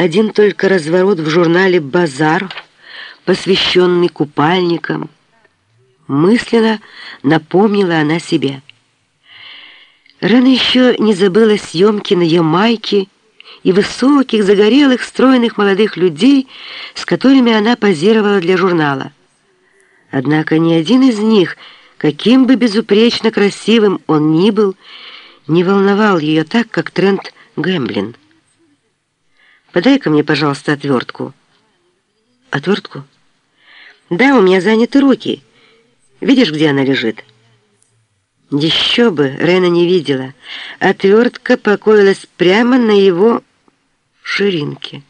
один только разворот в журнале «Базар», посвященный купальникам. Мысленно напомнила она себе. Рана еще не забыла съемки на Ямайке и высоких, загорелых, стройных молодых людей, с которыми она позировала для журнала. Однако ни один из них, каким бы безупречно красивым он ни был, не волновал ее так, как Трент Гэмблин. «Подай-ка мне, пожалуйста, отвертку». «Отвертку?» «Да, у меня заняты руки. Видишь, где она лежит?» Еще бы, Рена не видела. Отвертка покоилась прямо на его ширинке.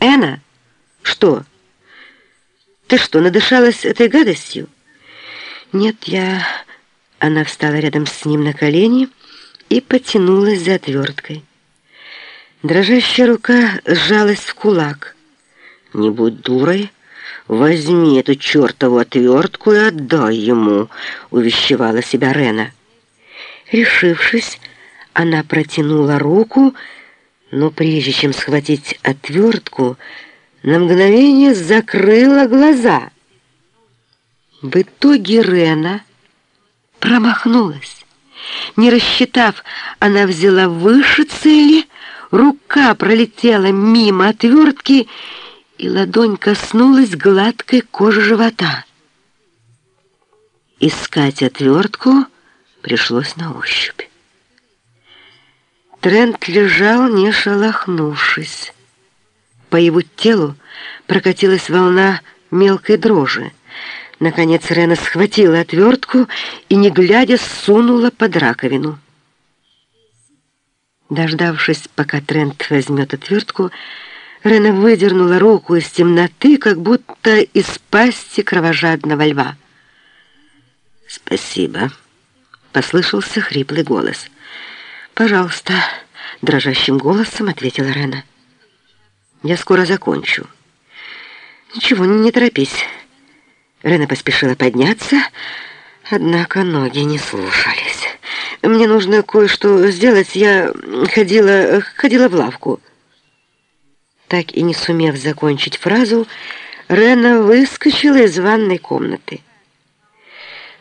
«Эна? Что? Ты что, надышалась этой гадостью?» «Нет, я...» Она встала рядом с ним на колени и потянулась за отверткой. Дрожащая рука сжалась в кулак. «Не будь дурой, возьми эту чертову отвертку и отдай ему», — увещевала себя Рена. Решившись, она протянула руку, но прежде чем схватить отвертку, на мгновение закрыла глаза. В итоге Рена промахнулась. Не рассчитав, она взяла выше цели, рука пролетела мимо отвертки, и ладонь коснулась гладкой кожи живота. Искать отвертку пришлось на ощупь. Трент лежал, не шелохнувшись. По его телу прокатилась волна мелкой дрожи. Наконец Рена схватила отвертку и, не глядя, сунула под раковину. Дождавшись, пока Трент возьмет отвертку, Рена выдернула руку из темноты, как будто из пасти кровожадного льва. «Спасибо», — послышался хриплый голос. «Пожалуйста», — дрожащим голосом ответила Рена. «Я скоро закончу». «Ничего, не торопись». Рена поспешила подняться, однако ноги не слушались. «Мне нужно кое-что сделать. Я ходила, ходила в лавку». Так и не сумев закончить фразу, Рена выскочила из ванной комнаты.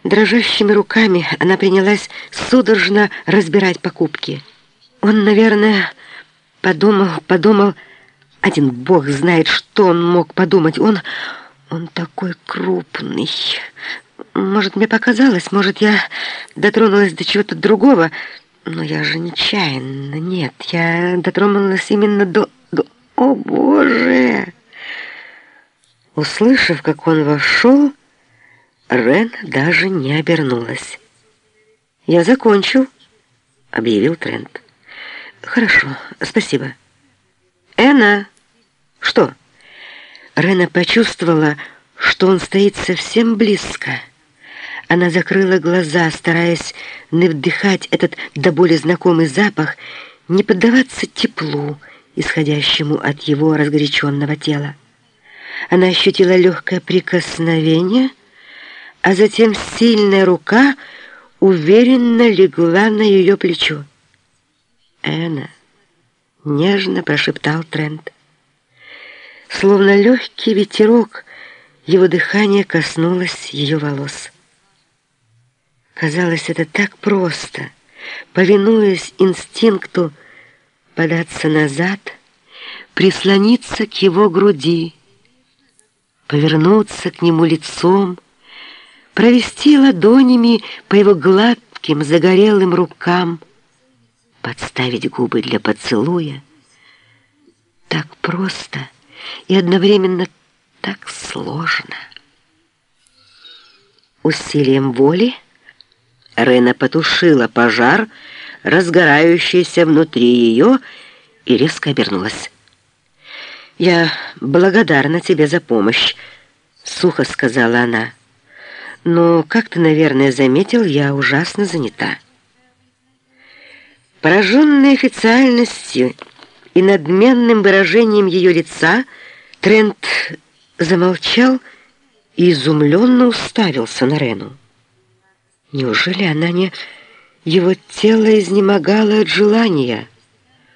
Дрожащими руками она принялась судорожно разбирать покупки. Он, наверное, подумал, подумал, один бог знает, что он мог подумать. Он... Он такой крупный. Может, мне показалось, может, я дотронулась до чего-то другого, но я же нечаянно. Нет, я дотронулась именно до... до... О, Боже! Услышав, как он вошел, Рен даже не обернулась. «Я закончил», — объявил Трент. «Хорошо, спасибо». «Эна!» «Что?» Рена почувствовала, что он стоит совсем близко. Она закрыла глаза, стараясь не вдыхать этот до боли знакомый запах, не поддаваться теплу, исходящему от его разгоряченного тела. Она ощутила легкое прикосновение, а затем сильная рука уверенно легла на ее плечо. «Эна!» — нежно прошептал Трент. Словно легкий ветерок, его дыхание коснулось ее волос. Казалось, это так просто, повинуясь инстинкту податься назад, прислониться к его груди, повернуться к нему лицом, провести ладонями по его гладким загорелым рукам, подставить губы для поцелуя. Так просто — и одновременно так сложно. Усилием воли Рена потушила пожар, разгорающийся внутри ее, и резко обернулась. «Я благодарна тебе за помощь», — сухо сказала она. «Но, как ты, наверное, заметил, я ужасно занята». Пораженная официальностью и надменным выражением ее лица Трент замолчал и изумленно уставился на Рену. Неужели она не... Его тело изнемогало от желания —